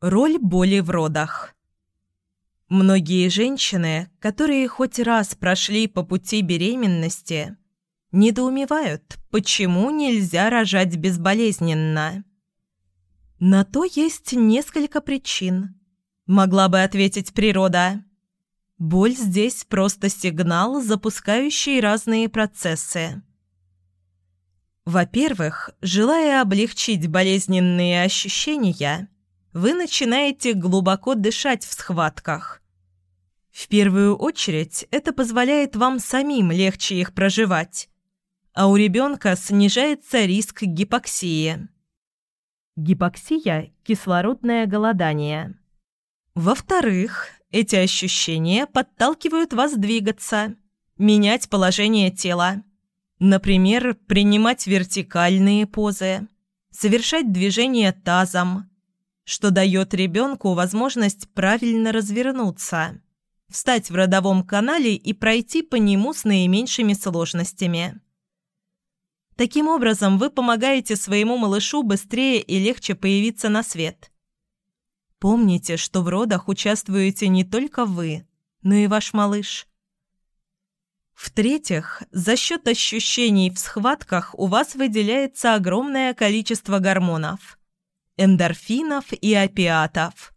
Роль боли в родах. Многие женщины, которые хоть раз прошли по пути беременности, недоумевают, почему нельзя рожать безболезненно. На то есть несколько причин. Могла бы ответить природа. Боль здесь просто сигнал, запускающий разные процессы. Во-первых, желая облегчить болезненные ощущения, вы начинаете глубоко дышать в схватках. В первую очередь это позволяет вам самим легче их проживать, а у ребенка снижается риск гипоксии. Гипоксия – кислородное голодание. Во-вторых, эти ощущения подталкивают вас двигаться, менять положение тела. Например, принимать вертикальные позы, совершать движения тазом, что дает ребенку возможность правильно развернуться, встать в родовом канале и пройти по нему с наименьшими сложностями. Таким образом, вы помогаете своему малышу быстрее и легче появиться на свет. Помните, что в родах участвуете не только вы, но и ваш малыш. В-третьих, за счет ощущений в схватках у вас выделяется огромное количество гормонов – эндорфинов и опиатов.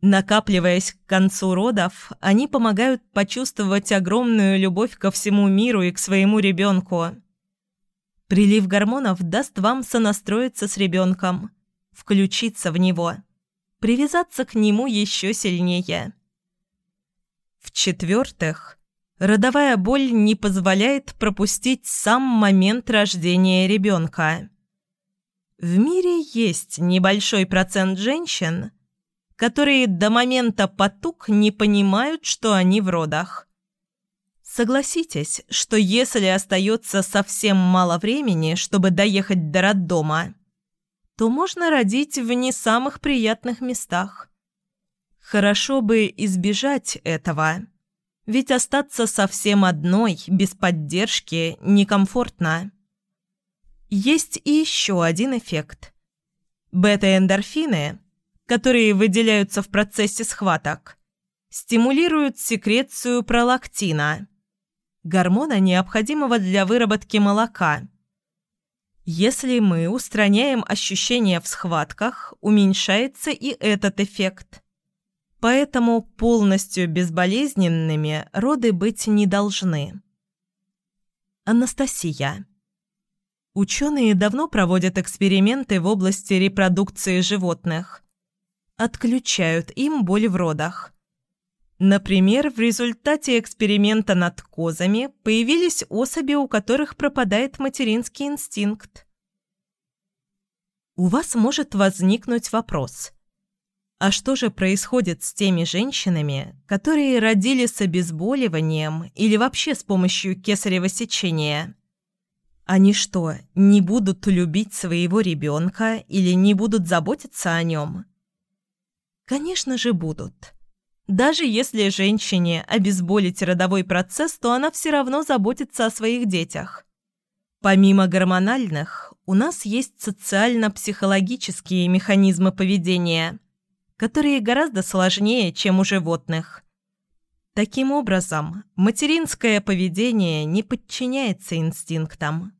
Накапливаясь к концу родов, они помогают почувствовать огромную любовь ко всему миру и к своему ребенку. Прилив гормонов даст вам сонастроиться с ребенком, включиться в него – привязаться к нему еще сильнее. В-четвертых, родовая боль не позволяет пропустить сам момент рождения ребенка. В мире есть небольшой процент женщин, которые до момента потуг не понимают, что они в родах. Согласитесь, что если остается совсем мало времени, чтобы доехать до роддома, то можно родить в не самых приятных местах. Хорошо бы избежать этого, ведь остаться совсем одной, без поддержки, некомфортно. Есть и еще один эффект. Бета-эндорфины, которые выделяются в процессе схваток, стимулируют секрецию пролактина, гормона, необходимого для выработки молока – если мы устраняем ощущения в схватках, уменьшается и этот эффект. Поэтому полностью безболезненными роды быть не должны. Анастасия. Ученые давно проводят эксперименты в области репродукции животных. Отключают им боль в родах. Например, в результате эксперимента над козами появились особи, у которых пропадает материнский инстинкт. У вас может возникнуть вопрос. А что же происходит с теми женщинами, которые родили с обезболиванием или вообще с помощью кесарево сечения? Они что, не будут любить своего ребенка или не будут заботиться о нем? Конечно же будут. Даже если женщине обезболить родовой процесс, то она все равно заботится о своих детях. Помимо гормональных, у нас есть социально-психологические механизмы поведения, которые гораздо сложнее, чем у животных. Таким образом, материнское поведение не подчиняется инстинктам.